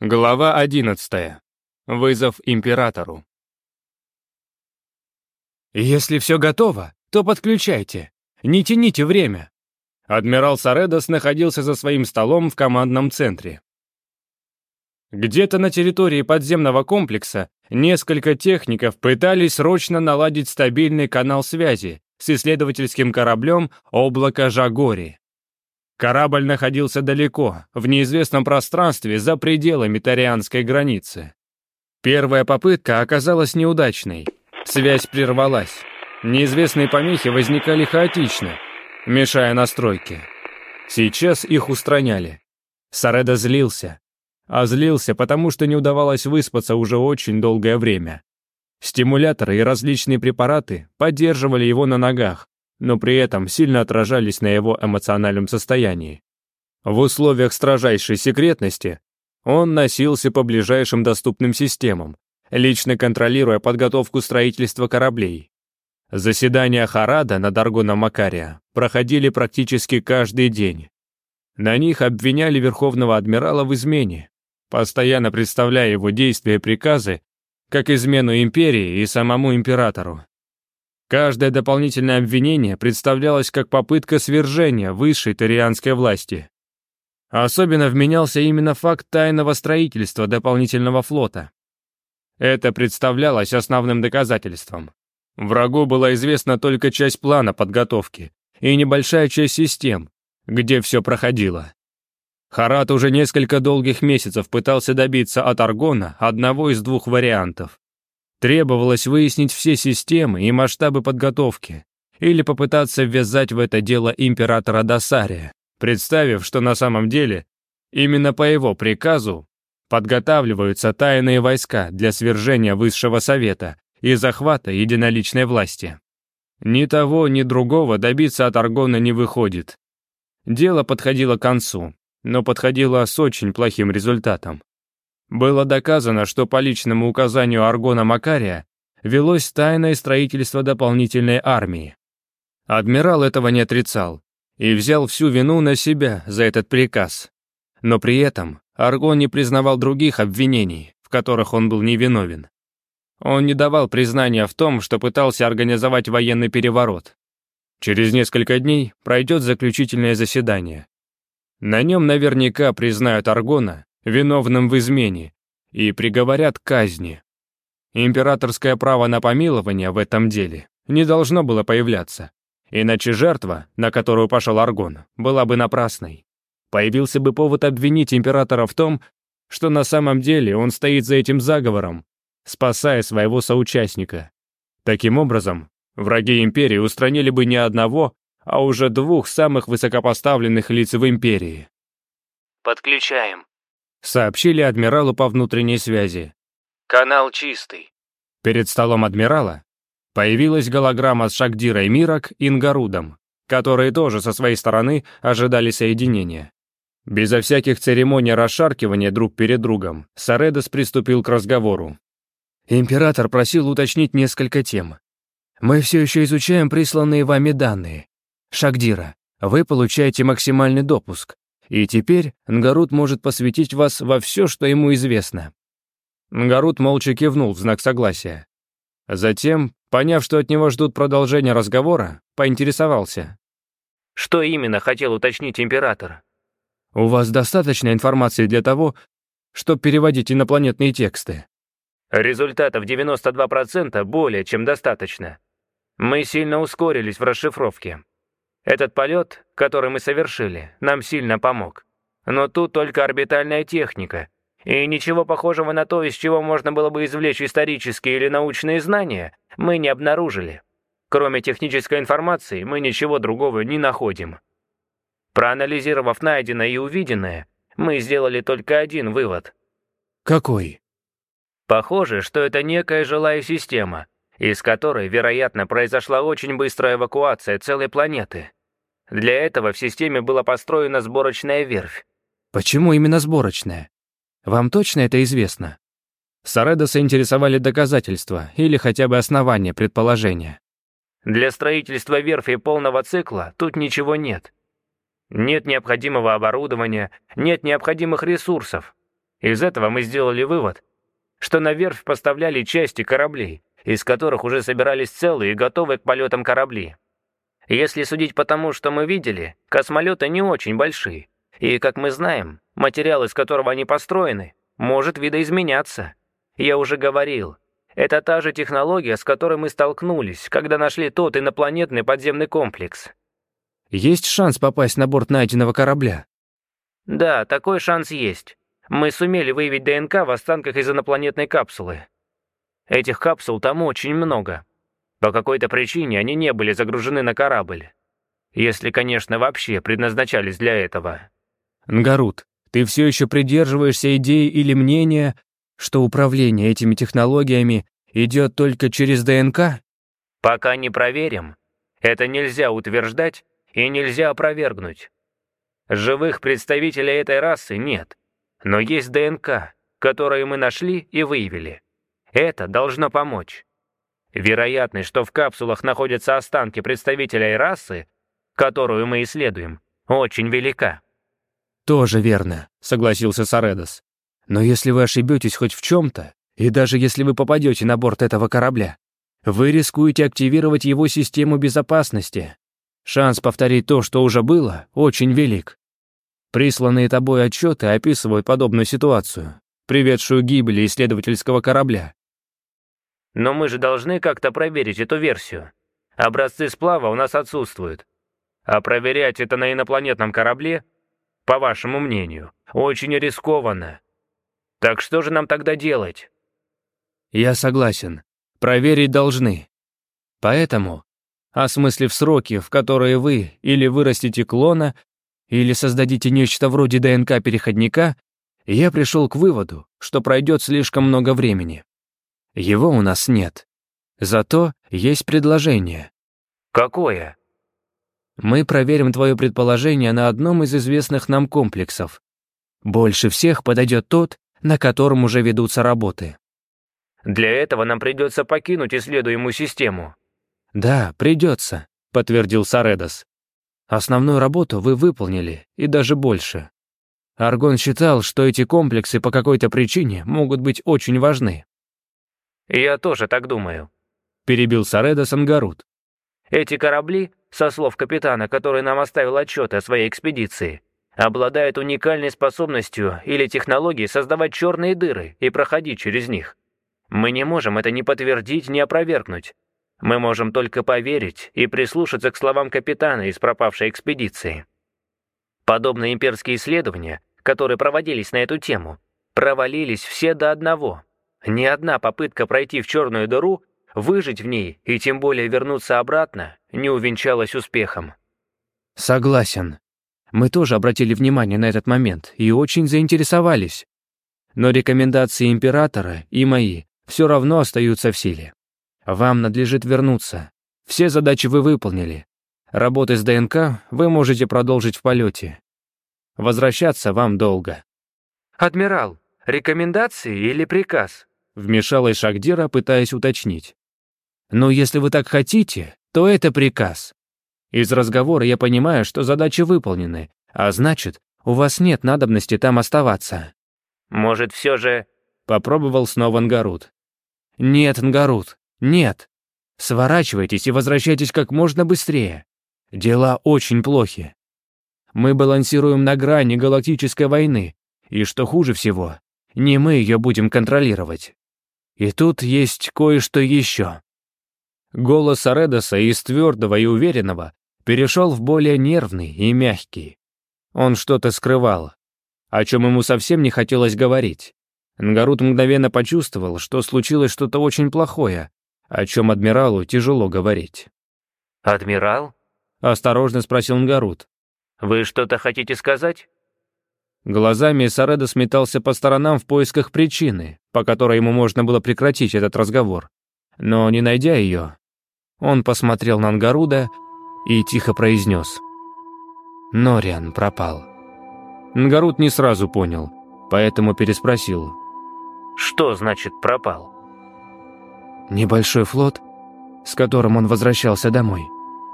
Глава 11. Вызов императору. «Если все готово, то подключайте. Не тяните время». Адмирал Саредос находился за своим столом в командном центре. Где-то на территории подземного комплекса несколько техников пытались срочно наладить стабильный канал связи с исследовательским кораблем «Облако Жагори». Корабль находился далеко, в неизвестном пространстве за пределами Тарианской границы. Первая попытка оказалась неудачной. Связь прервалась. Неизвестные помехи возникали хаотично, мешая настройке. Сейчас их устраняли. Сареда злился. А злился, потому что не удавалось выспаться уже очень долгое время. Стимуляторы и различные препараты поддерживали его на ногах, но при этом сильно отражались на его эмоциональном состоянии. В условиях строжайшей секретности он носился по ближайшим доступным системам, лично контролируя подготовку строительства кораблей. Заседания Харада на Даргона Макария проходили практически каждый день. На них обвиняли Верховного Адмирала в измене, постоянно представляя его действия и приказы как измену империи и самому императору. Каждое дополнительное обвинение представлялось как попытка свержения высшей тарианской власти. Особенно вменялся именно факт тайного строительства дополнительного флота. Это представлялось основным доказательством. Врагу была известна только часть плана подготовки и небольшая часть систем, где все проходило. Харат уже несколько долгих месяцев пытался добиться от Аргона одного из двух вариантов. Требовалось выяснить все системы и масштабы подготовки, или попытаться ввязать в это дело императора Досария, представив, что на самом деле именно по его приказу подготавливаются тайные войска для свержения Высшего Совета и захвата единоличной власти. Ни того, ни другого добиться от Аргона не выходит. Дело подходило к концу, но подходило с очень плохим результатом. Было доказано, что по личному указанию Аргона Макария велось тайное строительство дополнительной армии. Адмирал этого не отрицал и взял всю вину на себя за этот приказ. Но при этом Аргон не признавал других обвинений, в которых он был невиновен. Он не давал признания в том, что пытался организовать военный переворот. Через несколько дней пройдет заключительное заседание. На нем наверняка признают Аргона виновным в измене, и приговорят к казни. Императорское право на помилование в этом деле не должно было появляться, иначе жертва, на которую пошел Аргон, была бы напрасной. Появился бы повод обвинить императора в том, что на самом деле он стоит за этим заговором, спасая своего соучастника. Таким образом, враги империи устранили бы не одного, а уже двух самых высокопоставленных лиц в империи. «Подключаем», сообщили адмиралу по внутренней связи. «Канал чистый». Перед столом адмирала появилась голограмма с Шагдирой Мирок и Ингарудом, которые тоже со своей стороны ожидали соединения. Безо всяких церемоний расшаркивания друг перед другом, Саредос приступил к разговору. «Император просил уточнить несколько тем. Мы все еще изучаем присланные вами данные. Шагдира, вы получаете максимальный допуск. И теперь Нгарут может посвятить вас во все, что ему известно». Нгарут молча кивнул в знак согласия. Затем, поняв, что от него ждут продолжения разговора, поинтересовался. «Что именно хотел уточнить император?» «У вас достаточно информации для того, чтобы переводить инопланетные тексты?» «Результатов 92% более чем достаточно. Мы сильно ускорились в расшифровке», этот полет, который мы совершили, нам сильно помог. Но тут только орбитальная техника. И ничего похожего на то, из чего можно было бы извлечь исторические или научные знания, мы не обнаружили. Кроме технической информации, мы ничего другого не находим. Проанализировав найденное и увиденное, мы сделали только один вывод. Какой? Похоже, что это некая жилая система, из которой, вероятно, произошла очень быстрая эвакуация целой планеты. Для этого в системе была построена сборочная верфь. Почему именно сборочная? Вам точно это известно? Сареда интересовали доказательства или хотя бы основания предположения. Для строительства верфи полного цикла тут ничего нет. Нет необходимого оборудования, нет необходимых ресурсов. Из этого мы сделали вывод, что на верфь поставляли части кораблей, из которых уже собирались целые и готовые к полетам корабли. Если судить по тому, что мы видели, космолеты не очень большие. И, как мы знаем, материал, из которого они построены, может видоизменяться. Я уже говорил, это та же технология, с которой мы столкнулись, когда нашли тот инопланетный подземный комплекс. Есть шанс попасть на борт найденного корабля? Да, такой шанс есть. Мы сумели выявить ДНК в останках из инопланетной капсулы. Этих капсул там очень много, по какой-то причине они не были загружены на корабль. Если, конечно, вообще предназначались для этого. Нгарут, ты все еще придерживаешься идеи или мнения, что управление этими технологиями идет только через ДНК? Пока не проверим. Это нельзя утверждать и нельзя опровергнуть. Живых представителей этой расы нет, но есть ДНК, которую мы нашли и выявили. Это должно помочь. Вероятность, что в капсулах находятся останки представителей расы, которую мы исследуем, очень велика». «Тоже верно», — согласился Саредос. «Но если вы ошибетесь хоть в чем-то, и даже если вы попадете на борт этого корабля, вы рискуете активировать его систему безопасности. Шанс повторить то, что уже было, очень велик. Присланные тобой отчеты описывают подобную ситуацию, приведшую к гибели исследовательского корабля. Но мы же должны как-то проверить эту версию. Образцы сплава у нас отсутствуют. А проверять это на инопланетном корабле, по вашему мнению, очень рискованно. Так что же нам тогда делать? Я согласен. Проверить должны. Поэтому, осмыслив сроки, в которые вы или вырастите клона, или создадите нечто вроде ДНК-переходника, я пришел к выводу, что пройдет слишком много времени. Его у нас нет. Зато есть предложение. Какое? Мы проверим твое предположение на одном из известных нам комплексов. Больше всех подойдет тот, на котором уже ведутся работы. Для этого нам придется покинуть исследуемую систему. Да, придется, подтвердил Саредос. Основную работу вы выполнили, и даже больше. Аргон считал, что эти комплексы по какой-то причине могут быть очень важны. «Я тоже так думаю», — перебил Сареда Сангарут. «Эти корабли, со слов капитана, который нам оставил отчеты о своей экспедиции, обладают уникальной способностью или технологией создавать черные дыры и проходить через них. Мы не можем это ни подтвердить, ни опровергнуть. Мы можем только поверить и прислушаться к словам капитана из пропавшей экспедиции. Подобные имперские исследования, которые проводились на эту тему, провалились все до одного. Ни одна попытка пройти в черную дыру, выжить в ней и тем более вернуться обратно не увенчалась успехом. Согласен. Мы тоже обратили внимание на этот момент и очень заинтересовались. Но рекомендации императора и мои все равно остаются в силе. Вам надлежит вернуться. Все задачи вы выполнили. Работы с ДНК вы можете продолжить в полете. Возвращаться вам долго. «Адмирал, рекомендации или приказ?» Вмешалась Шагдира, пытаясь уточнить. Но если вы так хотите, то это приказ. Из разговора я понимаю, что задачи выполнены, а значит, у вас нет надобности там оставаться». «Может, все же...» — попробовал снова Нгарут. «Нет, Нгарут, нет. Сворачивайтесь и возвращайтесь как можно быстрее. Дела очень плохи. Мы балансируем на грани галактической войны, и что хуже всего, не мы ее будем контролировать». И тут есть кое-что еще. Голос Аредоса из твердого и уверенного перешел в более нервный и мягкий. Он что-то скрывал, о чем ему совсем не хотелось говорить. Нгарут мгновенно почувствовал, что случилось что-то очень плохое, о чем адмиралу тяжело говорить. «Адмирал?» — осторожно спросил Нгарут. «Вы что-то хотите сказать?» Глазами Сареда сметался по сторонам в поисках причины, по которой ему можно было прекратить этот разговор. Но не найдя ее, он посмотрел на Ангаруда и тихо произнес. «Нориан пропал». Нгаруд не сразу понял, поэтому переспросил. «Что значит пропал?» «Небольшой флот, с которым он возвращался домой,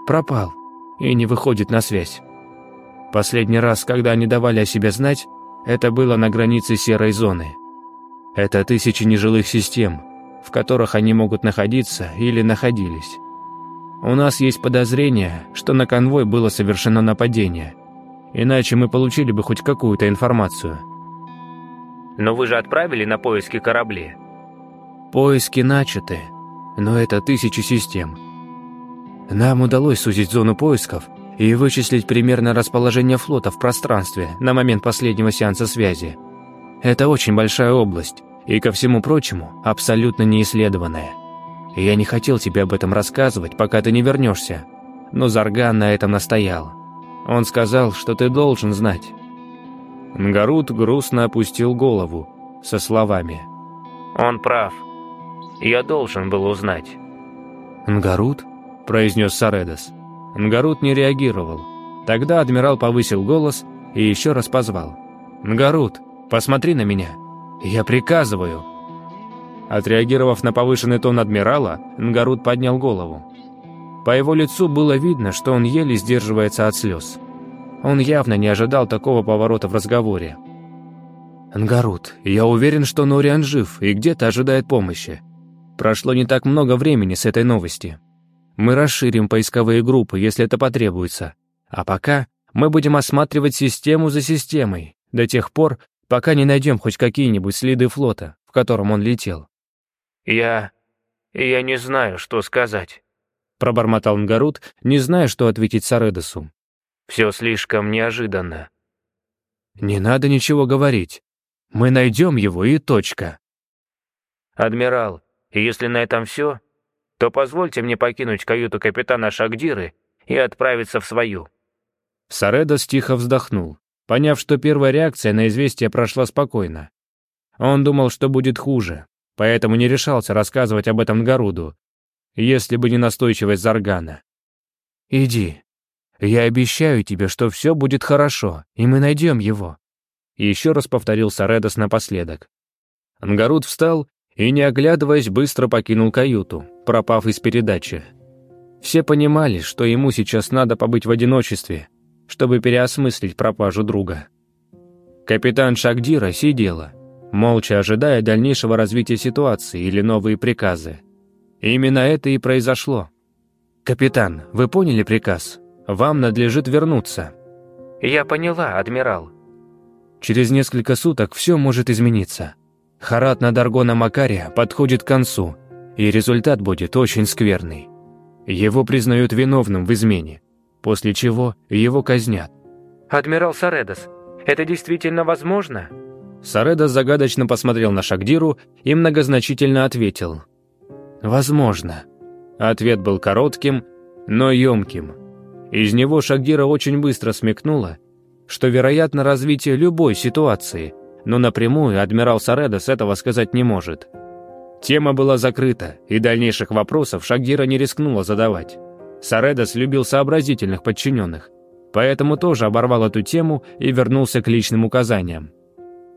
пропал и не выходит на связь». Последний раз, когда они давали о себе знать, это было на границе серой зоны. Это тысячи нежилых систем, в которых они могут находиться или находились. У нас есть подозрение, что на конвой было совершено нападение. Иначе мы получили бы хоть какую-то информацию. Но вы же отправили на поиски корабли? Поиски начаты, но это тысячи систем. Нам удалось сузить зону поисков – и вычислить примерное расположение флота в пространстве на момент последнего сеанса связи. Это очень большая область, и, ко всему прочему, абсолютно неисследованная. Я не хотел тебе об этом рассказывать, пока ты не вернешься, но Зарган на этом настоял. Он сказал, что ты должен знать». Нгарут грустно опустил голову, со словами. «Он прав. Я должен был узнать». «Нгарут?» – произнес Саредос. Нгарут не реагировал. Тогда адмирал повысил голос и еще раз позвал. «Нгарут, посмотри на меня! Я приказываю!» Отреагировав на повышенный тон адмирала, Нгарут поднял голову. По его лицу было видно, что он еле сдерживается от слез. Он явно не ожидал такого поворота в разговоре. «Нгарут, я уверен, что Нориан жив и где-то ожидает помощи. Прошло не так много времени с этой новости. Мы расширим поисковые группы, если это потребуется. А пока мы будем осматривать систему за системой, до тех пор, пока не найдем хоть какие-нибудь следы флота, в котором он летел». «Я... я не знаю, что сказать», — пробормотал Нгарут, не зная, что ответить Саредосу. «Все слишком неожиданно». «Не надо ничего говорить. Мы найдем его и точка». «Адмирал, если на этом все, то позвольте мне покинуть каюту капитана Шагдиры и отправиться в свою». Саредос тихо вздохнул, поняв, что первая реакция на известие прошла спокойно. Он думал, что будет хуже, поэтому не решался рассказывать об этом Гаруду, если бы не настойчивость Заргана. «Иди. Я обещаю тебе, что все будет хорошо, и мы найдем его», — еще раз повторил Саредос напоследок. Ангаруд встал и, не оглядываясь, быстро покинул каюту пропав из передачи. Все понимали, что ему сейчас надо побыть в одиночестве, чтобы переосмыслить пропажу друга. Капитан Шагдира сидела, молча ожидая дальнейшего развития ситуации или новые приказы. И именно это и произошло. «Капитан, вы поняли приказ? Вам надлежит вернуться». «Я поняла, адмирал». Через несколько суток все может измениться. Харат на Даргона Макария подходит к концу – и результат будет очень скверный. Его признают виновным в измене, после чего его казнят. «Адмирал Саредос, это действительно возможно?» Саредос загадочно посмотрел на Шагдиру и многозначительно ответил. «Возможно». Ответ был коротким, но емким. Из него Шагдира очень быстро смекнула, что вероятно развитие любой ситуации, но напрямую адмирал Саредос этого сказать не может – Тема была закрыта, и дальнейших вопросов Шагира не рискнула задавать. Саредос любил сообразительных подчиненных, поэтому тоже оборвал эту тему и вернулся к личным указаниям.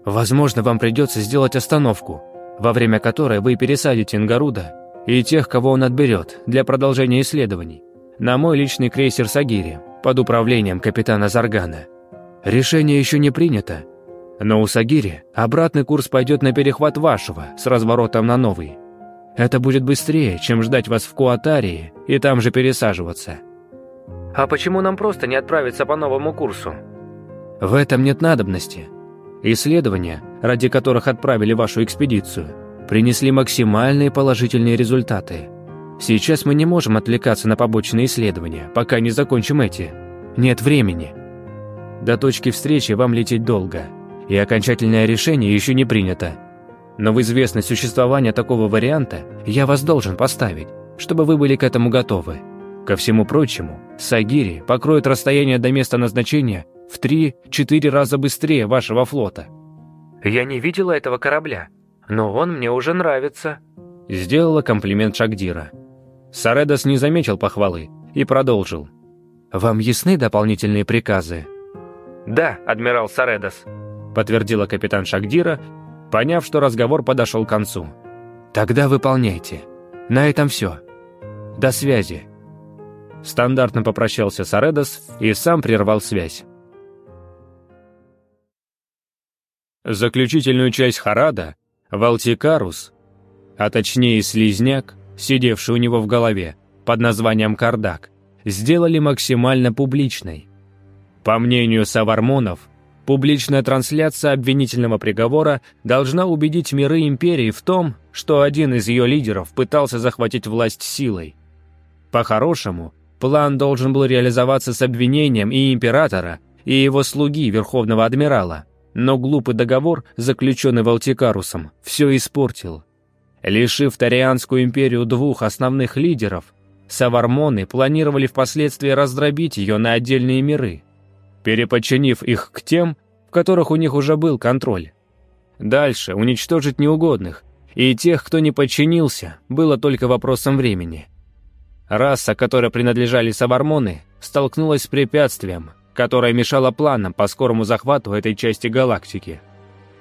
«Возможно, вам придется сделать остановку, во время которой вы пересадите Ингаруда и тех, кого он отберет, для продолжения исследований, на мой личный крейсер Сагири, под управлением капитана Заргана. Решение еще не принято, но у Сагири обратный курс пойдет на перехват вашего с разворотом на новый. Это будет быстрее, чем ждать вас в Куатарии и там же пересаживаться. А почему нам просто не отправиться по новому курсу? В этом нет надобности. Исследования, ради которых отправили вашу экспедицию, принесли максимальные положительные результаты. Сейчас мы не можем отвлекаться на побочные исследования, пока не закончим эти. Нет времени. До точки встречи вам лететь долго и окончательное решение еще не принято. Но в известность существования такого варианта я вас должен поставить, чтобы вы были к этому готовы. Ко всему прочему, Сагири покроет расстояние до места назначения в 3-4 раза быстрее вашего флота. Я не видела этого корабля, но он мне уже нравится. Сделала комплимент Шагдира. Саредос не заметил похвалы и продолжил. «Вам ясны дополнительные приказы?» «Да, адмирал Саредос», подтвердила капитан Шагдира, поняв, что разговор подошел к концу. «Тогда выполняйте. На этом все. До связи». Стандартно попрощался Саредос и сам прервал связь. Заключительную часть Харада Валтикарус, а точнее Слизняк, сидевший у него в голове, под названием Кардак, сделали максимально публичной. По мнению Савармонов, Публичная трансляция обвинительного приговора должна убедить миры империи в том, что один из ее лидеров пытался захватить власть силой. По-хорошему, план должен был реализоваться с обвинением и императора, и его слуги, верховного адмирала. Но глупый договор, заключенный Валтикарусом, все испортил. Лишив Тарианскую империю двух основных лидеров, Савармоны планировали впоследствии раздробить ее на отдельные миры – переподчинив их к тем, в которых у них уже был контроль. Дальше уничтожить неугодных, и тех, кто не подчинился, было только вопросом времени. Раса, которой принадлежали савармоны, столкнулась с препятствием, которое мешало планам по скорому захвату этой части галактики.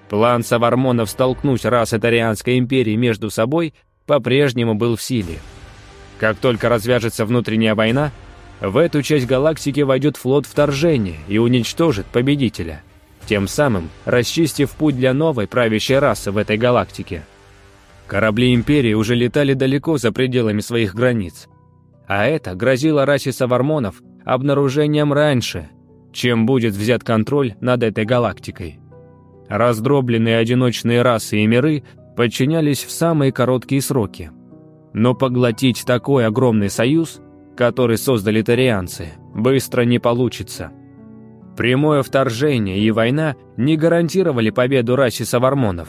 План савармонов столкнуть расы Тарианской империи между собой по-прежнему был в силе. Как только развяжется внутренняя война – в эту часть галактики войдет флот вторжения и уничтожит победителя, тем самым расчистив путь для новой правящей расы в этой галактике. Корабли Империи уже летали далеко за пределами своих границ. А это грозило расе Савармонов обнаружением раньше, чем будет взят контроль над этой галактикой. Раздробленные одиночные расы и миры подчинялись в самые короткие сроки. Но поглотить такой огромный союз который создали тарианцы, быстро не получится. Прямое вторжение и война не гарантировали победу расе савармонов.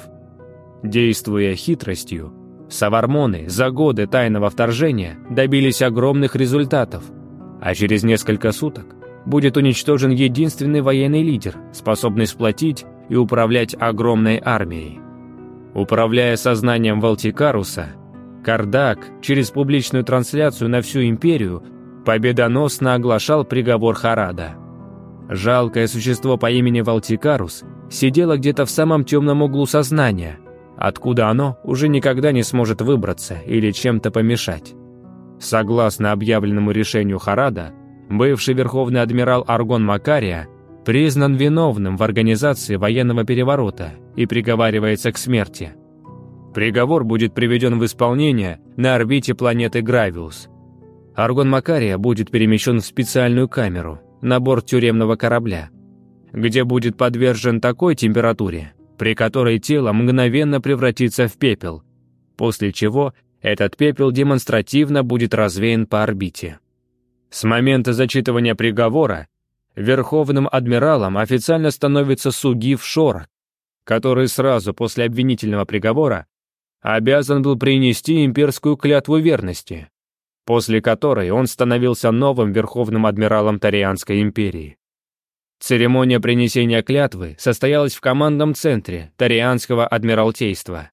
Действуя хитростью, савармоны за годы тайного вторжения добились огромных результатов, а через несколько суток будет уничтожен единственный военный лидер, способный сплотить и управлять огромной армией. Управляя сознанием Валтикаруса, Кардак через публичную трансляцию на всю империю победоносно оглашал приговор Харада. Жалкое существо по имени Валтикарус сидело где-то в самом темном углу сознания, откуда оно уже никогда не сможет выбраться или чем-то помешать. Согласно объявленному решению Харада, бывший верховный адмирал Аргон Макария признан виновным в организации военного переворота и приговаривается к смерти – Приговор будет приведен в исполнение на орбите планеты Гравиус. Аргон Макария будет перемещен в специальную камеру на борт тюремного корабля, где будет подвержен такой температуре, при которой тело мгновенно превратится в пепел, после чего этот пепел демонстративно будет развеян по орбите. С момента зачитывания приговора верховным адмиралом официально становится Сугив Шорк, который сразу после обвинительного приговора обязан был принести имперскую клятву верности, после которой он становился новым верховным адмиралом Тарианской империи. Церемония принесения клятвы состоялась в командном центре Тарианского адмиралтейства.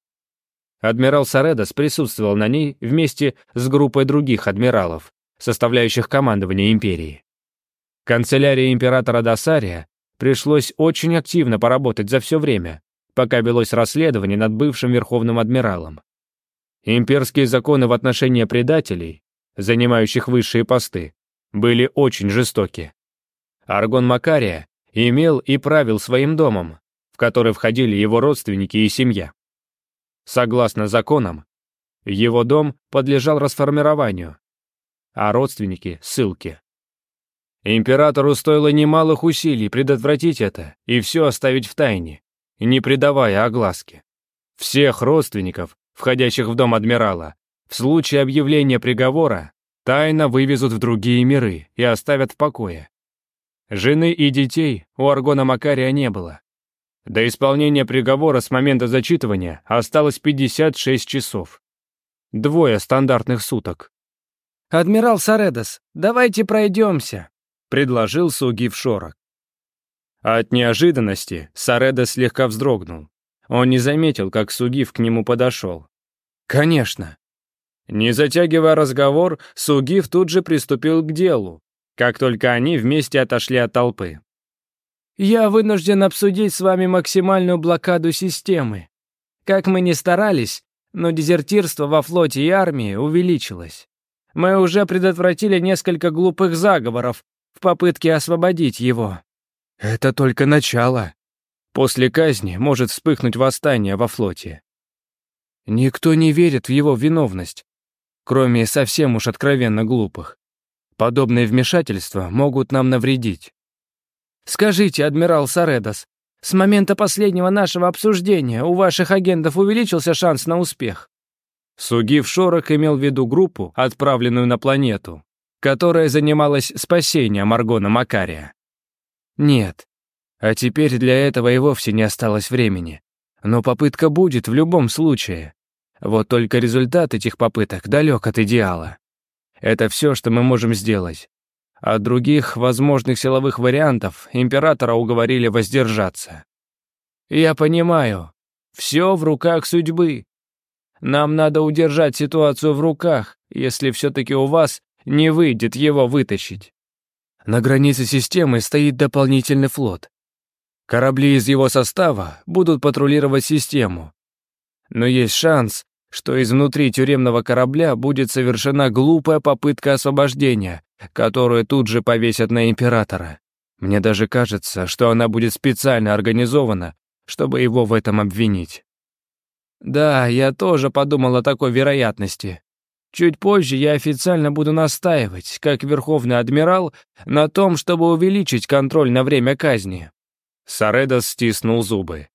Адмирал Саредос присутствовал на ней вместе с группой других адмиралов, составляющих командование империи. Канцелярии императора Досария пришлось очень активно поработать за все время, пока велось расследование над бывшим верховным адмиралом. Имперские законы в отношении предателей, занимающих высшие посты, были очень жестоки. Аргон Макария имел и правил своим домом, в который входили его родственники и семья. Согласно законам, его дом подлежал расформированию, а родственники — ссылке. Императору стоило немалых усилий предотвратить это и все оставить в тайне, не придавая огласки. Всех родственников, входящих в дом адмирала, в случае объявления приговора тайно вывезут в другие миры и оставят в покое. Жены и детей у Аргона Макария не было. До исполнения приговора с момента зачитывания осталось 56 часов. Двое стандартных суток. «Адмирал Саредос, давайте пройдемся», — предложил Сугив Шорок. А от неожиданности Сареда слегка вздрогнул. Он не заметил, как Сугив к нему подошел. «Конечно». Не затягивая разговор, Сугив тут же приступил к делу, как только они вместе отошли от толпы. «Я вынужден обсудить с вами максимальную блокаду системы. Как мы ни старались, но дезертирство во флоте и армии увеличилось. Мы уже предотвратили несколько глупых заговоров в попытке освободить его. Это только начало. После казни может вспыхнуть восстание во флоте. Никто не верит в его виновность, кроме совсем уж откровенно глупых. Подобные вмешательства могут нам навредить. Скажите, адмирал Саредос, с момента последнего нашего обсуждения у ваших агентов увеличился шанс на успех? Сугив Шорох имел в виду группу, отправленную на планету, которая занималась спасением Аргона Макария. Нет. А теперь для этого и вовсе не осталось времени. Но попытка будет в любом случае. Вот только результат этих попыток далек от идеала. Это все, что мы можем сделать. От других возможных силовых вариантов императора уговорили воздержаться. Я понимаю. Все в руках судьбы. Нам надо удержать ситуацию в руках, если все-таки у вас не выйдет его вытащить. На границе системы стоит дополнительный флот. Корабли из его состава будут патрулировать систему. Но есть шанс, что изнутри тюремного корабля будет совершена глупая попытка освобождения, которую тут же повесят на императора. Мне даже кажется, что она будет специально организована, чтобы его в этом обвинить. Да, я тоже подумал о такой вероятности. Чуть позже я официально буду настаивать, как верховный адмирал, на том, чтобы увеличить контроль на время казни». Саредос стиснул зубы.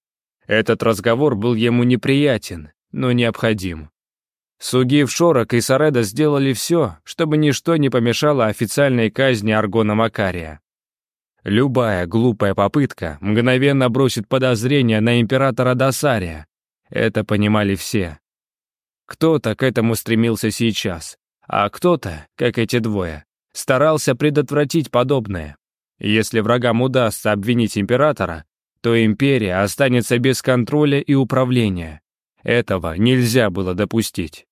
Этот разговор был ему неприятен, но необходим. Сугив Шорок и Сареда сделали все, чтобы ничто не помешало официальной казни Аргона Макария. Любая глупая попытка мгновенно бросит подозрения на императора Досария. Это понимали все. Кто-то к этому стремился сейчас, а кто-то, как эти двое, старался предотвратить подобное. Если врагам удастся обвинить императора, то империя останется без контроля и управления. Этого нельзя было допустить.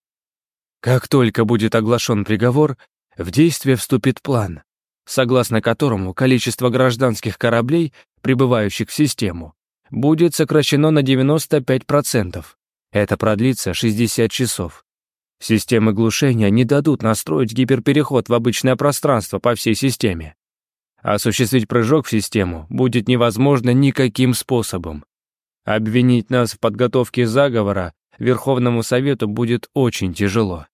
Как только будет оглашен приговор, в действие вступит план, согласно которому количество гражданских кораблей, прибывающих в систему, будет сокращено на 95%. Это продлится 60 часов. Системы глушения не дадут настроить гиперпереход в обычное пространство по всей системе. Осуществить прыжок в систему будет невозможно никаким способом. Обвинить нас в подготовке заговора Верховному Совету будет очень тяжело.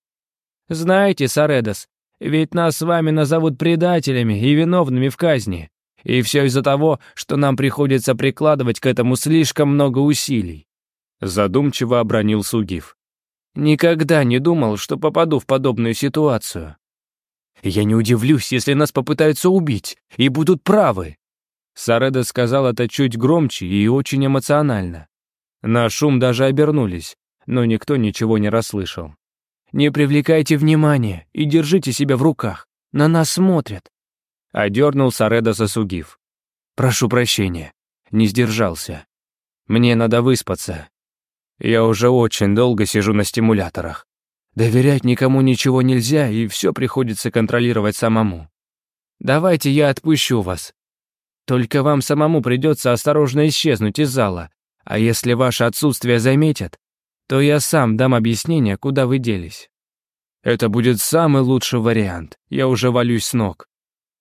Знаете, Саредос, ведь нас с вами назовут предателями и виновными в казни. И все из-за того, что нам приходится прикладывать к этому слишком много усилий задумчиво обронил Сугив. Никогда не думал, что попаду в подобную ситуацию. Я не удивлюсь, если нас попытаются убить и будут правы. Сареда сказал это чуть громче и очень эмоционально. На шум даже обернулись, но никто ничего не расслышал. «Не привлекайте внимания и держите себя в руках. На нас смотрят», — одернул Сареда Сосугив. «Прошу прощения. Не сдержался. Мне надо выспаться. Я уже очень долго сижу на стимуляторах. Доверять никому ничего нельзя, и все приходится контролировать самому. Давайте я отпущу вас. Только вам самому придется осторожно исчезнуть из зала, а если ваше отсутствие заметят, то я сам дам объяснение, куда вы делись. Это будет самый лучший вариант, я уже валюсь с ног.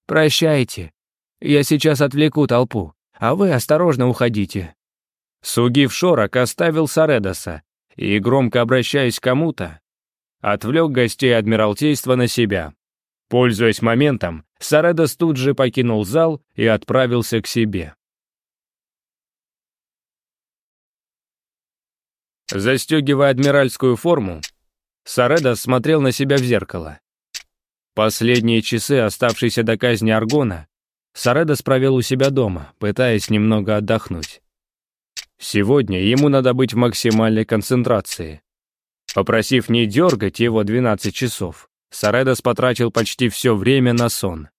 Прощайте, я сейчас отвлеку толпу, а вы осторожно уходите. Сугив Шорок оставил Саредоса и, громко обращаясь к кому-то, отвлек гостей Адмиралтейства на себя. Пользуясь моментом, Саредос тут же покинул зал и отправился к себе. Застегивая адмиральскую форму, Саредос смотрел на себя в зеркало. Последние часы, оставшиеся до казни Аргона, Саредос провел у себя дома, пытаясь немного отдохнуть. Сегодня ему надо быть в максимальной концентрации. Попросив не дергать его 12 часов, Саредос потратил почти все время на сон.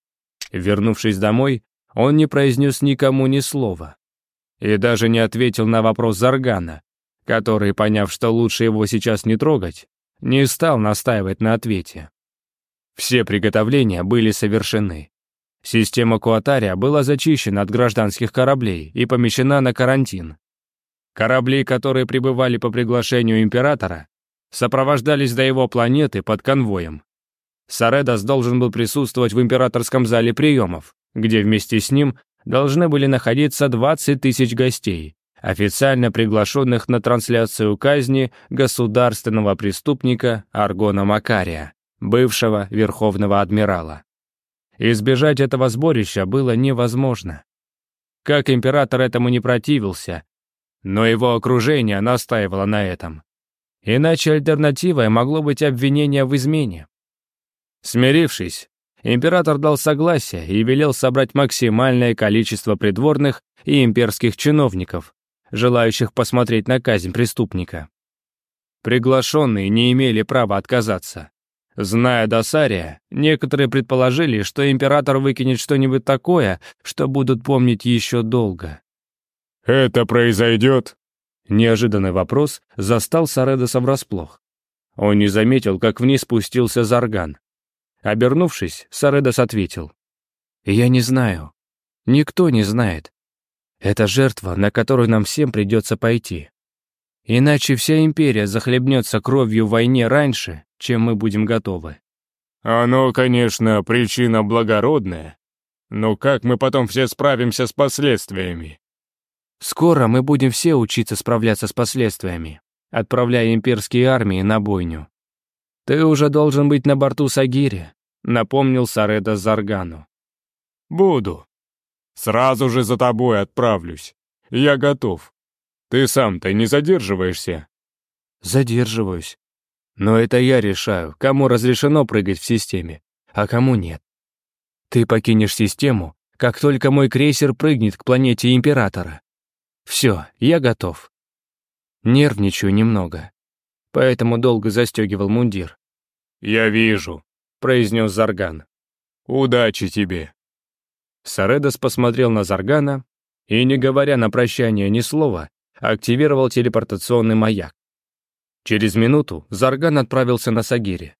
Вернувшись домой, он не произнес никому ни слова. И даже не ответил на вопрос Заргана, который, поняв, что лучше его сейчас не трогать, не стал настаивать на ответе. Все приготовления были совершены. Система Куатария была зачищена от гражданских кораблей и помещена на карантин. Корабли, которые прибывали по приглашению императора, сопровождались до его планеты под конвоем. Саредас должен был присутствовать в императорском зале приемов, где вместе с ним должны были находиться 20 тысяч гостей, официально приглашенных на трансляцию казни государственного преступника Аргона Макария, бывшего верховного адмирала. Избежать этого сборища было невозможно. Как император этому не противился, но его окружение настаивало на этом. Иначе альтернативой могло быть обвинение в измене. Смирившись, император дал согласие и велел собрать максимальное количество придворных и имперских чиновников, желающих посмотреть на казнь преступника. Приглашенные не имели права отказаться. Зная Досария, некоторые предположили, что император выкинет что-нибудь такое, что будут помнить еще долго. «Это произойдет?» Неожиданный вопрос застал Саредоса врасплох. Он не заметил, как вниз спустился Зарган. Обернувшись, Саредос ответил. «Я не знаю. Никто не знает. Это жертва, на которую нам всем придется пойти. Иначе вся империя захлебнется кровью в войне раньше, чем мы будем готовы». «Оно, конечно, причина благородная. Но как мы потом все справимся с последствиями?» Скоро мы будем все учиться справляться с последствиями, отправляя имперские армии на бойню. Ты уже должен быть на борту Сагири, напомнил Сареда Заргану. Буду. Сразу же за тобой отправлюсь. Я готов. Ты сам-то не задерживаешься? Задерживаюсь. Но это я решаю, кому разрешено прыгать в системе, а кому нет. Ты покинешь систему, как только мой крейсер прыгнет к планете Императора. Все, я готов. Нервничаю немного, поэтому долго застегивал мундир. «Я вижу», — произнес Зарган. «Удачи тебе». Саредос посмотрел на Заргана и, не говоря на прощание ни слова, активировал телепортационный маяк. Через минуту Зарган отправился на Сагире.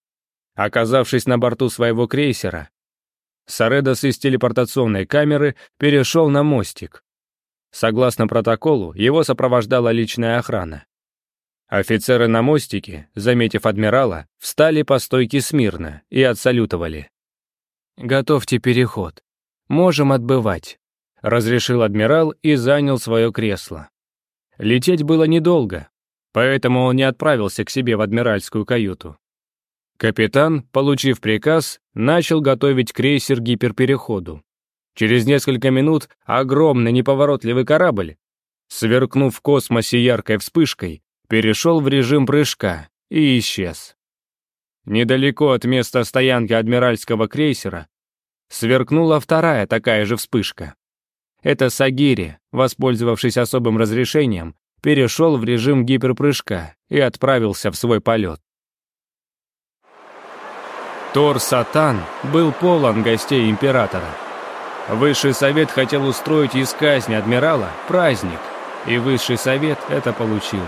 Оказавшись на борту своего крейсера, Саредос из телепортационной камеры перешел на мостик, Согласно протоколу, его сопровождала личная охрана. Офицеры на мостике, заметив адмирала, встали по стойке смирно и отсалютовали. «Готовьте переход. Можем отбывать», — разрешил адмирал и занял свое кресло. Лететь было недолго, поэтому он не отправился к себе в адмиральскую каюту. Капитан, получив приказ, начал готовить крейсер гиперпереходу. Через несколько минут огромный неповоротливый корабль, сверкнув в космосе яркой вспышкой, перешел в режим прыжка и исчез. Недалеко от места стоянки адмиральского крейсера сверкнула вторая такая же вспышка. Это Сагири, воспользовавшись особым разрешением, перешел в режим гиперпрыжка и отправился в свой полет. Тор Сатан был полон гостей императора. Высший совет хотел устроить из казни адмирала праздник, и высший совет это получил.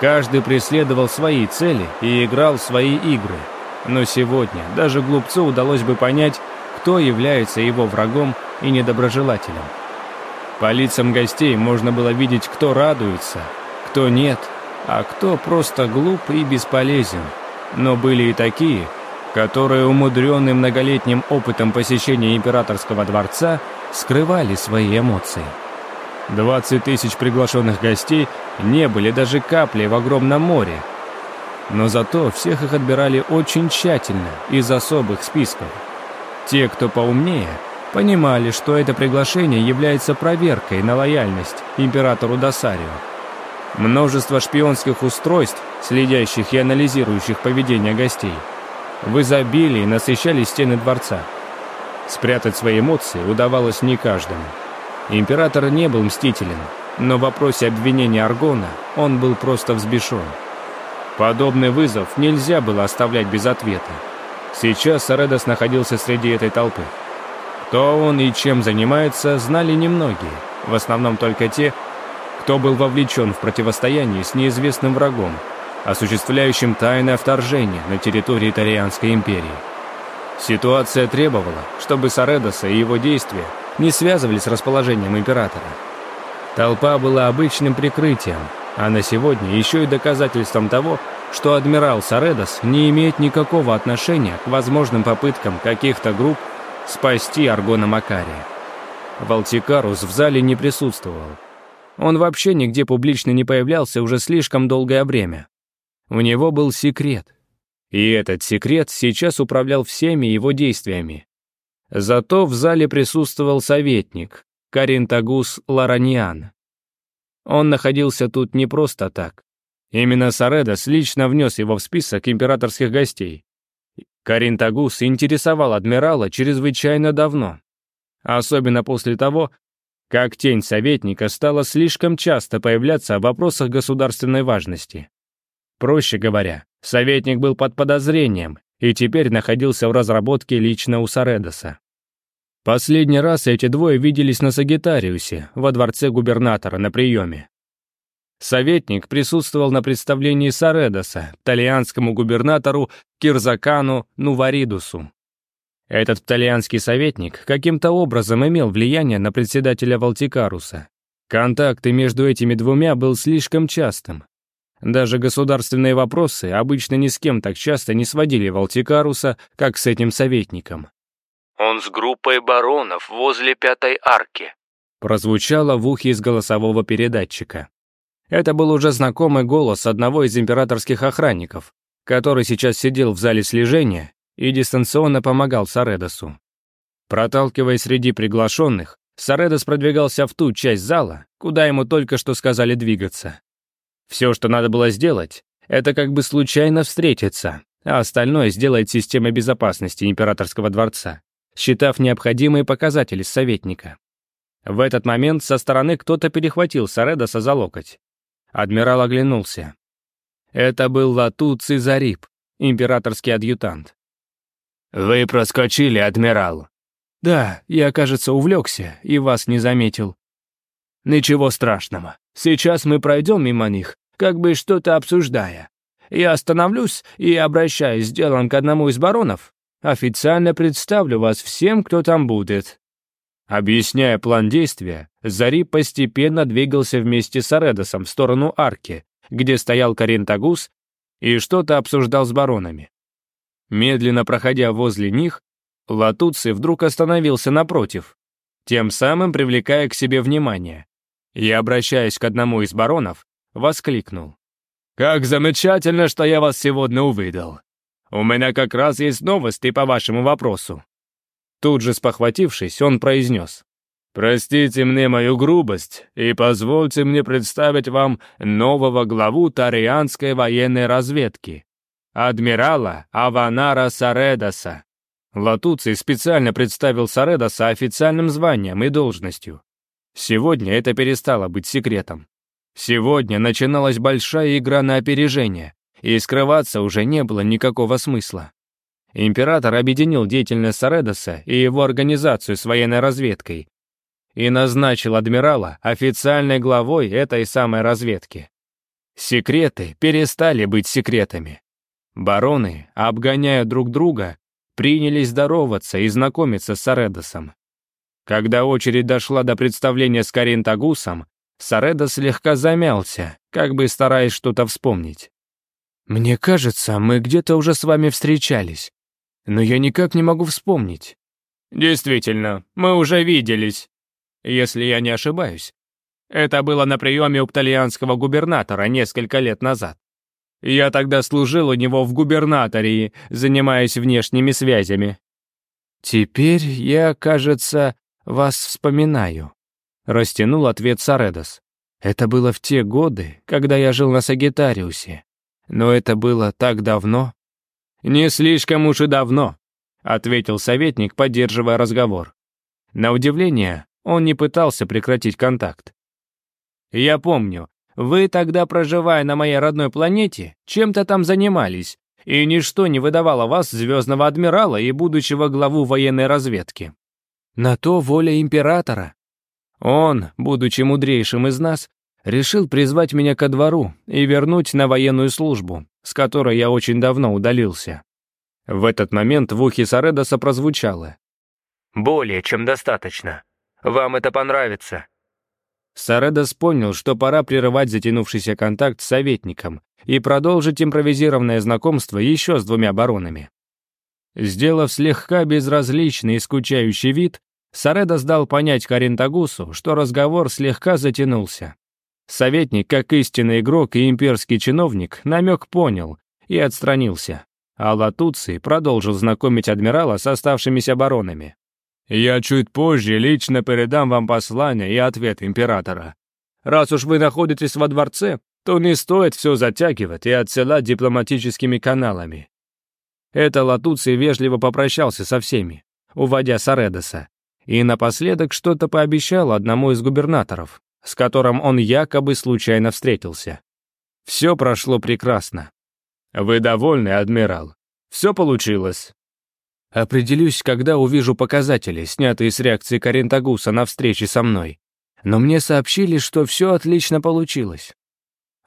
Каждый преследовал свои цели и играл свои игры. Но сегодня даже глупцу удалось бы понять, кто является его врагом и недоброжелателем. По лицам гостей можно было видеть, кто радуется, кто нет, а кто просто глуп и бесполезен. Но были и такие, которые, умудренные многолетним опытом посещения императорского дворца, скрывали свои эмоции. 20 тысяч приглашенных гостей не были даже капли в огромном море. Но зато всех их отбирали очень тщательно, из особых списков. Те, кто поумнее, понимали, что это приглашение является проверкой на лояльность императору Досарио. Множество шпионских устройств, следящих и анализирующих поведение гостей – в изобилии насыщали стены дворца. Спрятать свои эмоции удавалось не каждому. Император не был мстителен, но в вопросе обвинения Аргона он был просто взбешен. Подобный вызов нельзя было оставлять без ответа. Сейчас Аредос находился среди этой толпы. Кто он и чем занимается, знали немногие, в основном только те, кто был вовлечен в противостояние с неизвестным врагом, осуществляющим тайное вторжение на территории Итарианской империи. Ситуация требовала, чтобы Саредоса и его действия не связывались с расположением императора. Толпа была обычным прикрытием, а на сегодня еще и доказательством того, что адмирал Саредос не имеет никакого отношения к возможным попыткам каких-то групп спасти Аргона Макария. Валтикарус в зале не присутствовал. Он вообще нигде публично не появлялся уже слишком долгое время. У него был секрет. И этот секрет сейчас управлял всеми его действиями. Зато в зале присутствовал советник, Карин Тагус Лараньян. Он находился тут не просто так. Именно Саредос лично внес его в список императорских гостей. Каринтагус интересовал адмирала чрезвычайно давно. Особенно после того, как тень советника стала слишком часто появляться о вопросах государственной важности. Проще говоря, советник был под подозрением и теперь находился в разработке лично у Саредоса. Последний раз эти двое виделись на Сагитариусе, во дворце губернатора, на приеме. Советник присутствовал на представлении Саредоса, итальянскому губернатору Кирзакану Нуваридусу. Этот итальянский советник каким-то образом имел влияние на председателя Валтикаруса. Контакты между этими двумя был слишком частым, даже государственные вопросы обычно ни с кем так часто не сводили Валтикаруса, как с этим советником. «Он с группой баронов возле Пятой Арки», прозвучало в ухе из голосового передатчика. Это был уже знакомый голос одного из императорских охранников, который сейчас сидел в зале слежения и дистанционно помогал Саредосу. Проталкиваясь среди приглашенных, Саредос продвигался в ту часть зала, куда ему только что сказали двигаться. Все, что надо было сделать, это как бы случайно встретиться, а остальное сделает система безопасности императорского дворца, считав необходимые показатели советника. В этот момент со стороны кто-то перехватил Саредоса за локоть. Адмирал оглянулся. Это был Лату Цизариб, императорский адъютант. «Вы проскочили, адмирал!» «Да, я, кажется, увлекся и вас не заметил». «Ничего страшного. Сейчас мы пройдем мимо них, как бы что-то обсуждая. Я остановлюсь и, обращаюсь с делом к одному из баронов, официально представлю вас всем, кто там будет». Объясняя план действия, Зари постепенно двигался вместе с Аредосом в сторону арки, где стоял Каринтагус, и что-то обсуждал с баронами. Медленно проходя возле них, Латуци вдруг остановился напротив, тем самым привлекая к себе внимание и, обращаясь к одному из баронов, воскликнул. «Как замечательно, что я вас сегодня увидел. У меня как раз есть новости по вашему вопросу». Тут же спохватившись, он произнес. «Простите мне мою грубость и позвольте мне представить вам нового главу Тарианской военной разведки, адмирала Аванара Саредаса». Латуций специально представил Саредаса официальным званием и должностью. Сегодня это перестало быть секретом. Сегодня начиналась большая игра на опережение, и скрываться уже не было никакого смысла. Император объединил деятельность Саредоса и его организацию с военной разведкой и назначил адмирала официальной главой этой самой разведки. Секреты перестали быть секретами. Бароны, обгоняя друг друга, принялись здороваться и знакомиться с Саредосом. Когда очередь дошла до представления с Карин Тагусом, Сареда слегка замялся, как бы стараясь что-то вспомнить. «Мне кажется, мы где-то уже с вами встречались, но я никак не могу вспомнить». «Действительно, мы уже виделись, если я не ошибаюсь. Это было на приеме у птальянского губернатора несколько лет назад. Я тогда служил у него в губернатории, занимаясь внешними связями». «Теперь я, кажется, вас вспоминаю», — растянул ответ Саредос. «Это было в те годы, когда я жил на Сагитариусе. Но это было так давно». «Не слишком уж и давно», — ответил советник, поддерживая разговор. На удивление, он не пытался прекратить контакт. «Я помню, вы тогда, проживая на моей родной планете, чем-то там занимались, и ничто не выдавало вас звездного адмирала и будущего главу военной разведки. На то воля императора. Он, будучи мудрейшим из нас, решил призвать меня ко двору и вернуть на военную службу, с которой я очень давно удалился. В этот момент в ухе Саредоса прозвучало. «Более чем достаточно. Вам это понравится». Саредос понял, что пора прерывать затянувшийся контакт с советником и продолжить импровизированное знакомство еще с двумя баронами. Сделав слегка безразличный и скучающий вид, Сареда сдал понять Карентагусу, что разговор слегка затянулся. Советник, как истинный игрок и имперский чиновник, намек понял и отстранился. А Латуций продолжил знакомить адмирала с оставшимися баронами. «Я чуть позже лично передам вам послание и ответ императора. Раз уж вы находитесь во дворце, то не стоит все затягивать и отсылать дипломатическими каналами. Это Латуций вежливо попрощался со всеми, уводя Саредоса, и напоследок что-то пообещал одному из губернаторов, с которым он якобы случайно встретился. Все прошло прекрасно. Вы довольны, адмирал? Все получилось. Определюсь, когда увижу показатели, снятые с реакции Каринтагуса на встрече со мной. Но мне сообщили, что все отлично получилось.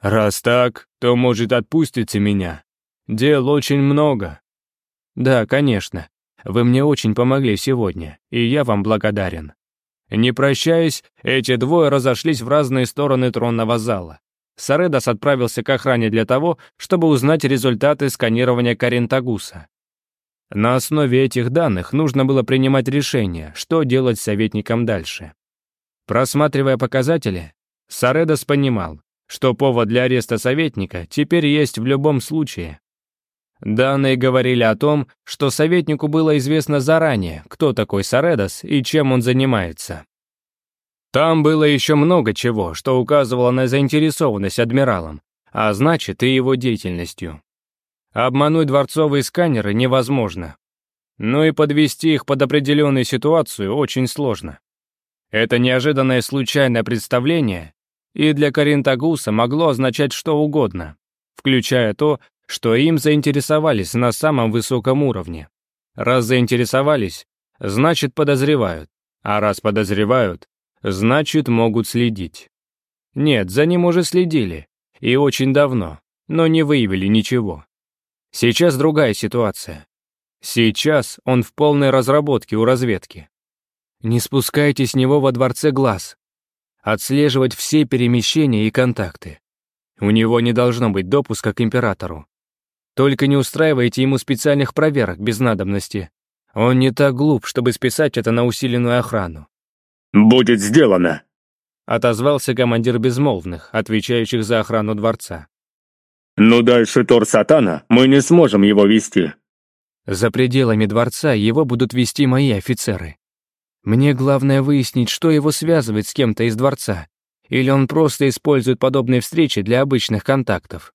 Раз так, то, может, отпустите меня. Дел очень много. Да, конечно. Вы мне очень помогли сегодня, и я вам благодарен. Не прощаясь, эти двое разошлись в разные стороны тронного зала. Саредас отправился к охране для того, чтобы узнать результаты сканирования Карентагуса. На основе этих данных нужно было принимать решение, что делать с советником дальше. Просматривая показатели, Саредас понимал, что повод для ареста советника теперь есть в любом случае, Данные говорили о том, что советнику было известно заранее, кто такой Саредос и чем он занимается. Там было еще много чего, что указывало на заинтересованность адмиралом, а значит и его деятельностью. Обмануть дворцовые сканеры невозможно. Но и подвести их под определенную ситуацию очень сложно. Это неожиданное случайное представление и для Каринтагуса могло означать что угодно, включая то, что им заинтересовались на самом высоком уровне. Раз заинтересовались, значит подозревают, а раз подозревают, значит могут следить. Нет, за ним уже следили, и очень давно, но не выявили ничего. Сейчас другая ситуация. Сейчас он в полной разработке у разведки. Не спускайте с него во дворце глаз. Отслеживать все перемещения и контакты. У него не должно быть допуска к императору. Только не устраивайте ему специальных проверок без надобности. Он не так глуп, чтобы списать это на усиленную охрану». «Будет сделано», — отозвался командир безмолвных, отвечающих за охрану дворца. «Но дальше Тор Сатана мы не сможем его вести». «За пределами дворца его будут вести мои офицеры. Мне главное выяснить, что его связывает с кем-то из дворца, или он просто использует подобные встречи для обычных контактов.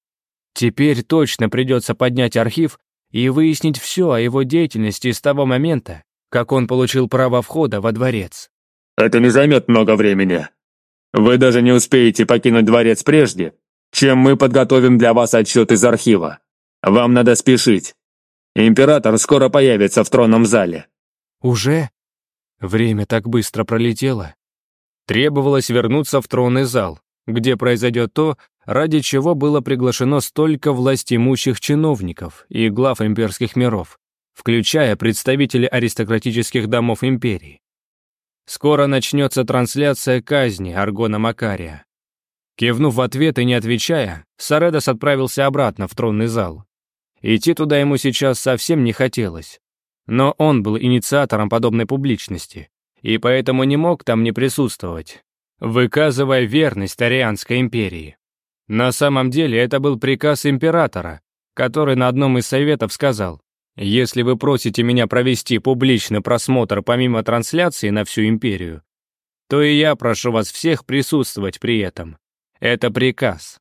Теперь точно придется поднять архив и выяснить все о его деятельности с того момента, как он получил право входа во дворец. «Это не займет много времени. Вы даже не успеете покинуть дворец прежде, чем мы подготовим для вас отчет из архива. Вам надо спешить. Император скоро появится в тронном зале». «Уже?» Время так быстро пролетело. Требовалось вернуться в тронный зал, где произойдет то, ради чего было приглашено столько властимущих чиновников и глав имперских миров, включая представителей аристократических домов империи. Скоро начнется трансляция казни Аргона Макария. Кивнув в ответ и не отвечая, Саредос отправился обратно в тронный зал. Идти туда ему сейчас совсем не хотелось. Но он был инициатором подобной публичности, и поэтому не мог там не присутствовать, выказывая верность Арианской империи. На самом деле это был приказ императора, который на одном из советов сказал, «Если вы просите меня провести публичный просмотр помимо трансляции на всю империю, то и я прошу вас всех присутствовать при этом. Это приказ».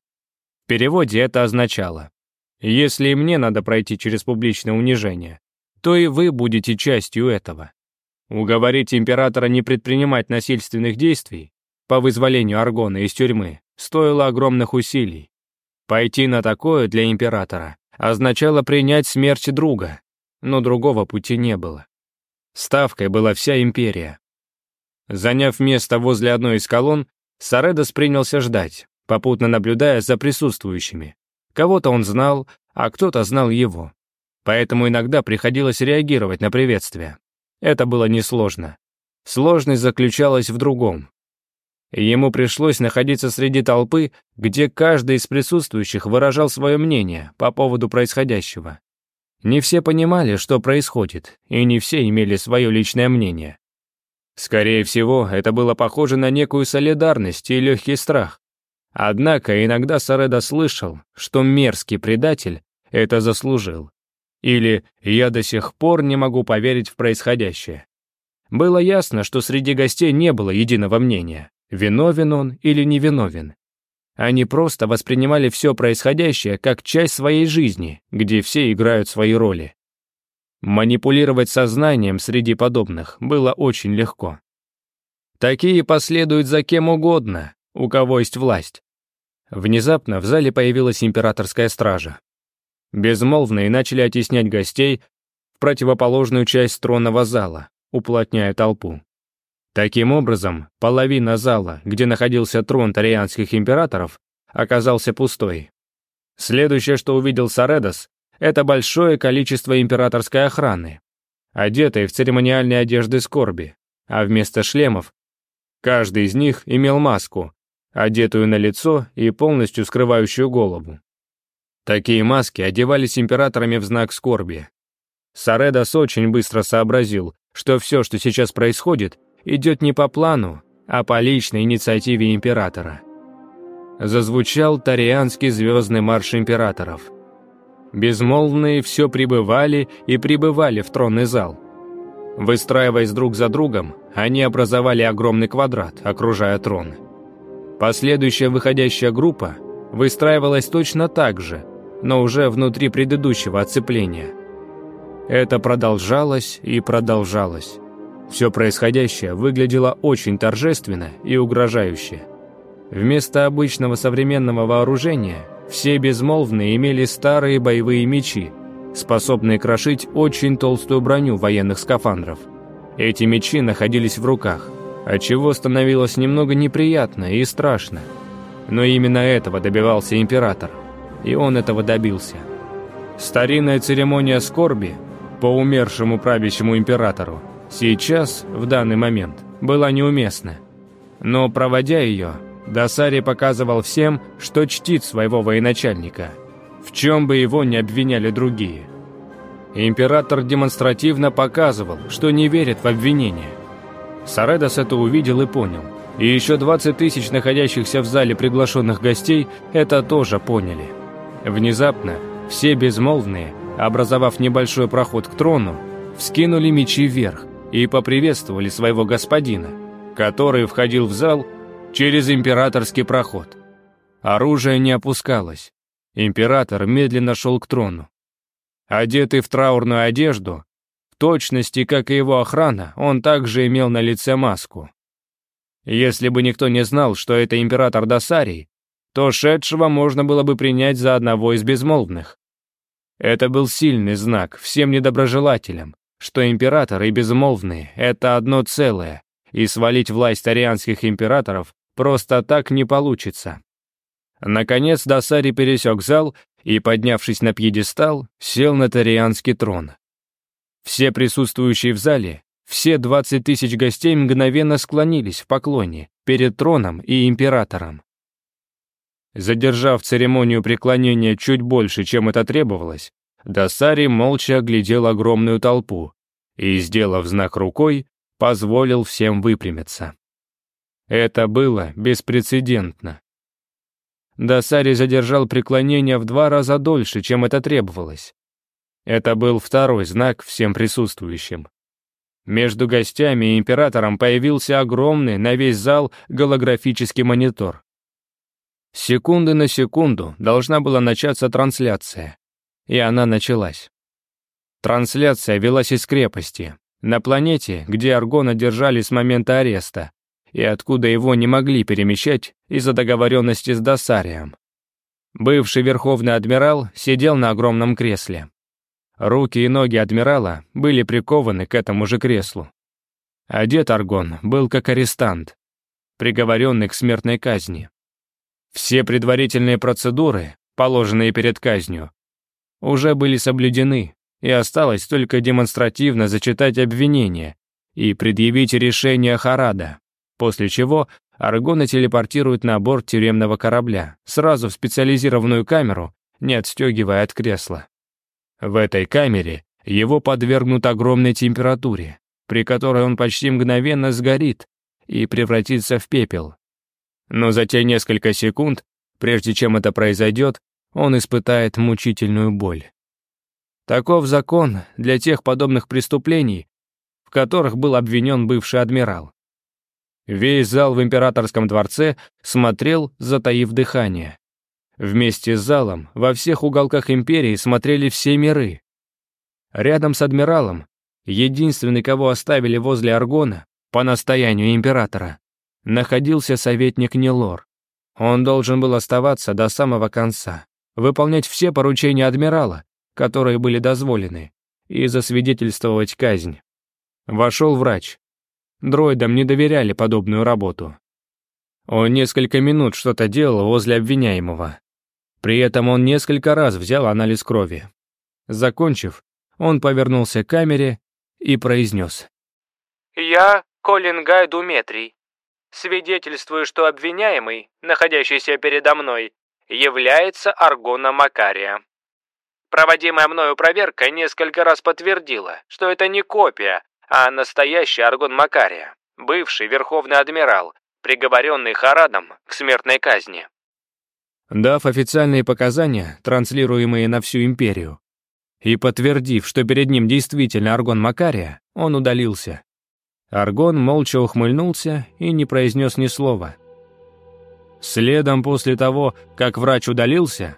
В переводе это означало, «Если и мне надо пройти через публичное унижение, то и вы будете частью этого». Уговорить императора не предпринимать насильственных действий по вызволению Аргона из тюрьмы стоило огромных усилий. Пойти на такое для императора означало принять смерть друга, но другого пути не было. Ставкой была вся империя. Заняв место возле одной из колонн, Саредос принялся ждать, попутно наблюдая за присутствующими. Кого-то он знал, а кто-то знал его. Поэтому иногда приходилось реагировать на приветствие. Это было несложно. Сложность заключалась в другом. Ему пришлось находиться среди толпы, где каждый из присутствующих выражал свое мнение по поводу происходящего. Не все понимали, что происходит, и не все имели свое личное мнение. Скорее всего, это было похоже на некую солидарность и легкий страх. Однако иногда Сареда слышал, что мерзкий предатель это заслужил. Или «я до сих пор не могу поверить в происходящее». Было ясно, что среди гостей не было единого мнения виновен он или невиновен. Они просто воспринимали все происходящее как часть своей жизни, где все играют свои роли. Манипулировать сознанием среди подобных было очень легко. Такие последуют за кем угодно, у кого есть власть. Внезапно в зале появилась императорская стража. Безмолвные начали оттеснять гостей в противоположную часть тронного зала, уплотняя толпу. Таким образом, половина зала, где находился трон тарианских императоров, оказался пустой. Следующее, что увидел Саредос, это большое количество императорской охраны, одетой в церемониальные одежды скорби, а вместо шлемов каждый из них имел маску, одетую на лицо и полностью скрывающую голову. Такие маски одевались императорами в знак скорби. Саредос очень быстро сообразил, что все, что сейчас происходит, идет не по плану, а по личной инициативе императора. Зазвучал Тарианский звездный марш императоров. Безмолвные все пребывали и пребывали в тронный зал. Выстраиваясь друг за другом, они образовали огромный квадрат, окружая трон. Последующая выходящая группа выстраивалась точно так же, но уже внутри предыдущего оцепления. Это продолжалось и продолжалось. Все происходящее выглядело очень торжественно и угрожающе. Вместо обычного современного вооружения все безмолвные имели старые боевые мечи, способные крошить очень толстую броню военных скафандров. Эти мечи находились в руках, отчего становилось немного неприятно и страшно. Но именно этого добивался император, и он этого добился. Старинная церемония скорби по умершему правящему императору – сейчас, в данный момент, была неуместна. Но, проводя ее, Досари показывал всем, что чтит своего военачальника, в чем бы его не обвиняли другие. Император демонстративно показывал, что не верит в обвинения. Саредос это увидел и понял. И еще 20 тысяч находящихся в зале приглашенных гостей это тоже поняли. Внезапно все безмолвные, образовав небольшой проход к трону, вскинули мечи вверх, и поприветствовали своего господина, который входил в зал через императорский проход. Оружие не опускалось. Император медленно шел к трону. Одетый в траурную одежду, в точности, как и его охрана, он также имел на лице маску. Если бы никто не знал, что это император Досарий, то шедшего можно было бы принять за одного из безмолвных. Это был сильный знак всем недоброжелателям, что император и безмолвные — это одно целое, и свалить власть арианских императоров просто так не получится. Наконец Досари пересек зал и, поднявшись на пьедестал, сел на тарианский трон. Все присутствующие в зале, все 20 тысяч гостей мгновенно склонились в поклоне перед троном и императором. Задержав церемонию преклонения чуть больше, чем это требовалось, Досари молча оглядел огромную толпу, и, сделав знак рукой, позволил всем выпрямиться. Это было беспрецедентно. Досари задержал преклонение в два раза дольше, чем это требовалось. Это был второй знак всем присутствующим. Между гостями и императором появился огромный на весь зал голографический монитор. Секунды на секунду должна была начаться трансляция. И она началась. Трансляция велась из крепости, на планете, где Аргона держали с момента ареста, и откуда его не могли перемещать из-за договоренности с Досарием. Бывший верховный адмирал сидел на огромном кресле. Руки и ноги адмирала были прикованы к этому же креслу. Одет Аргон был как арестант, приговоренный к смертной казни. Все предварительные процедуры, положенные перед казнью, уже были соблюдены, и осталось только демонстративно зачитать обвинение и предъявить решение Харада, после чего Аргона телепортируют на борт тюремного корабля, сразу в специализированную камеру, не отстегивая от кресла. В этой камере его подвергнут огромной температуре, при которой он почти мгновенно сгорит и превратится в пепел. Но за те несколько секунд, прежде чем это произойдет, он испытает мучительную боль. Таков закон для тех подобных преступлений, в которых был обвинен бывший адмирал. Весь зал в императорском дворце смотрел, затаив дыхание. Вместе с залом во всех уголках империи смотрели все миры. Рядом с адмиралом, единственный, кого оставили возле Аргона, по настоянию императора, находился советник Нелор. Он должен был оставаться до самого конца, выполнять все поручения адмирала, которые были дозволены, и засвидетельствовать казнь. Вошел врач. Дроидам не доверяли подобную работу. Он несколько минут что-то делал возле обвиняемого. При этом он несколько раз взял анализ крови. Закончив, он повернулся к камере и произнес. «Я Колин Гай Думетрий. Свидетельствую, что обвиняемый, находящийся передо мной, является Аргона Макария». Проводимая мною проверка несколько раз подтвердила, что это не копия, а настоящий Аргон Макария, бывший верховный адмирал, приговоренный Харадом к смертной казни. Дав официальные показания, транслируемые на всю империю, и подтвердив, что перед ним действительно Аргон Макария, он удалился. Аргон молча ухмыльнулся и не произнес ни слова. Следом после того, как врач удалился,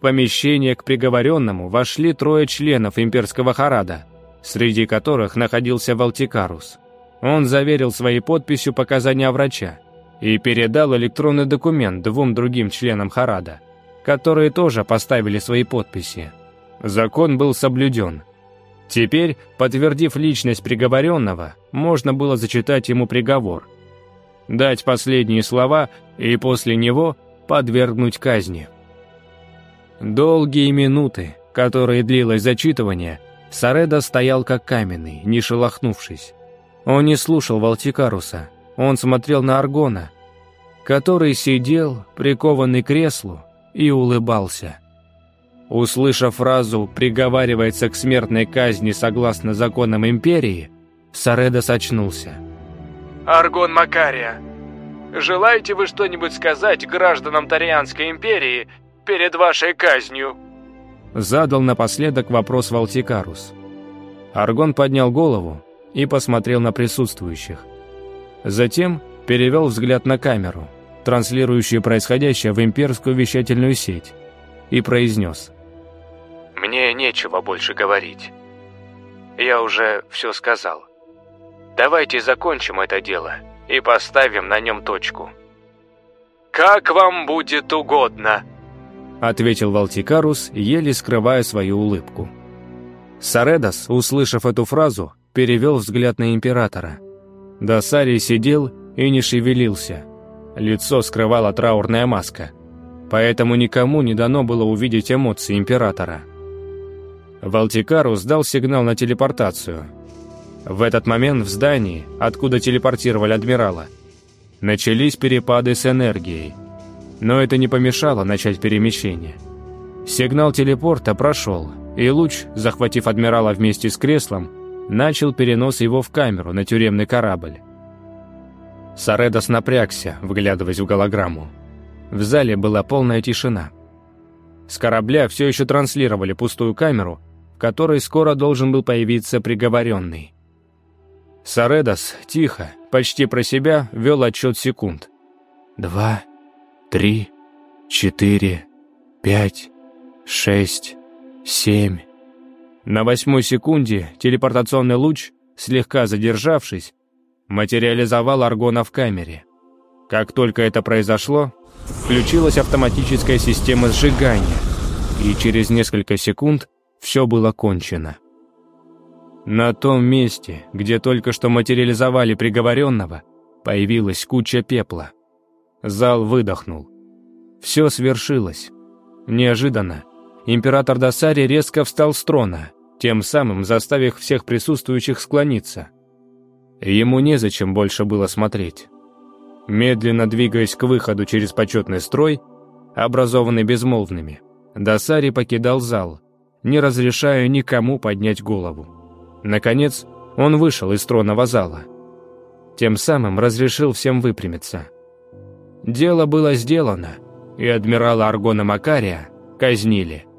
в помещение к приговоренному вошли трое членов имперского Харада, среди которых находился Валтикарус. Он заверил своей подписью показания врача и передал электронный документ двум другим членам Харада, которые тоже поставили свои подписи. Закон был соблюден. Теперь, подтвердив личность приговоренного, можно было зачитать ему приговор, дать последние слова и после него подвергнуть казни. Долгие минуты, которые длилось зачитывание, Сареда стоял как каменный, не шелохнувшись. Он не слушал Валтикаруса, он смотрел на Аргона, который сидел, прикованный к креслу, и улыбался. Услышав фразу «приговаривается к смертной казни согласно законам Империи», Сареда сочнулся. «Аргон Макария, желаете вы что-нибудь сказать гражданам Тарианской Империи перед вашей казнью?» Задал напоследок вопрос Валтикарус. Аргон поднял голову и посмотрел на присутствующих. Затем перевел взгляд на камеру, транслирующую происходящее в имперскую вещательную сеть, и произнес. «Мне нечего больше говорить. Я уже все сказал. Давайте закончим это дело и поставим на нем точку». «Как вам будет угодно», — ответил Валтикарус, еле скрывая свою улыбку. Саредас, услышав эту фразу, перевел взгляд на императора. Досарий сидел и не шевелился. Лицо скрывала траурная маска. Поэтому никому не дано было увидеть эмоции императора. Валтикарус дал сигнал на телепортацию. В этот момент в здании, откуда телепортировали адмирала, начались перепады с энергией – но это не помешало начать перемещение. Сигнал телепорта прошел, и луч, захватив адмирала вместе с креслом, начал перенос его в камеру на тюремный корабль. Саредос напрягся, вглядываясь в голограмму. В зале была полная тишина. С корабля все еще транслировали пустую камеру, в которой скоро должен был появиться приговоренный. Саредос тихо, почти про себя, вел отчет секунд. «Два, три, четыре, пять, шесть, семь. На восьмой секунде телепортационный луч, слегка задержавшись, материализовал аргона в камере. Как только это произошло, включилась автоматическая система сжигания, и через несколько секунд все было кончено. На том месте, где только что материализовали приговоренного, появилась куча пепла – Зал выдохнул. Все свершилось. Неожиданно. Император Досари резко встал с трона, тем самым заставив всех присутствующих склониться. Ему незачем больше было смотреть. Медленно двигаясь к выходу через почетный строй, образованный безмолвными, Досари покидал зал, не разрешая никому поднять голову. Наконец, он вышел из тронного зала. Тем самым разрешил всем выпрямиться – Дело было сделано, и адмирала Аргона Макария казнили –